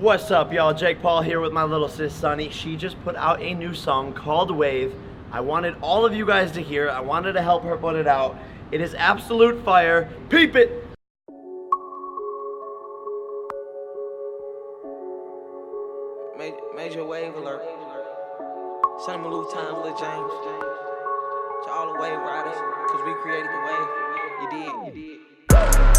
What's up, y'all? Jake Paul here with my little sis Sunny. She just put out a new song called Wave. I wanted all of you guys to hear. I wanted to help her put it out. It is absolute fire. Peep it! Major, major wave alert. Sunny Malou times Lil James. To all the wave riders, cause we created the wave. You did, you did.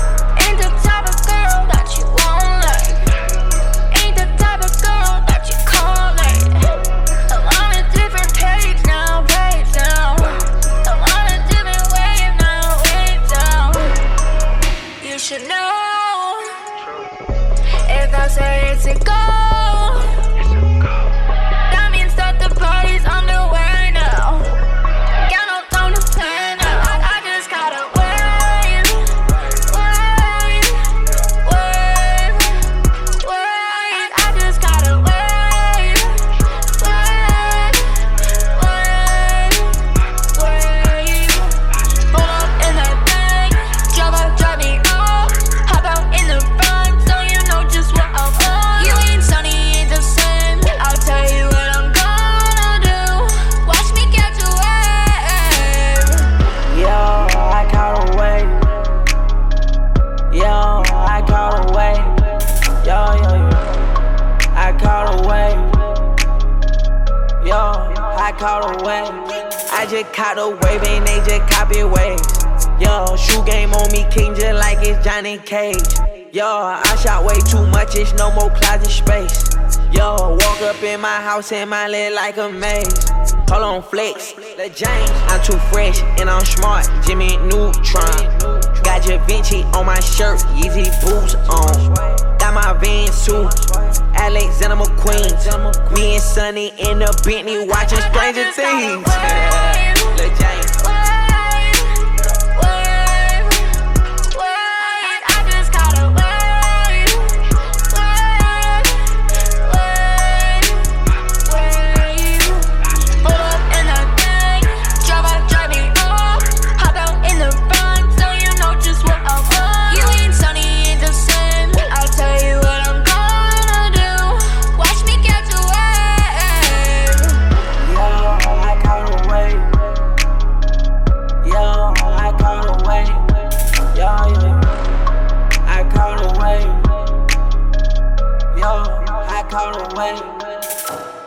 Caught a wave. I just caught a wave and they just copy waves. Yo, shoe game on me, king just like it's Johnny Cage. Yo, I shot way too much, it's no more closet space. Yo, walk up in my house and my leg like a maze. Hold on, flex, the James. I'm too fresh and I'm smart, Jimmy Neutron. Got Da Vinci on my shirt, Yeezy boots on. Got my Vans too, McQueen. Me and Sunny in the Bentley watching Stranger Things. Caught a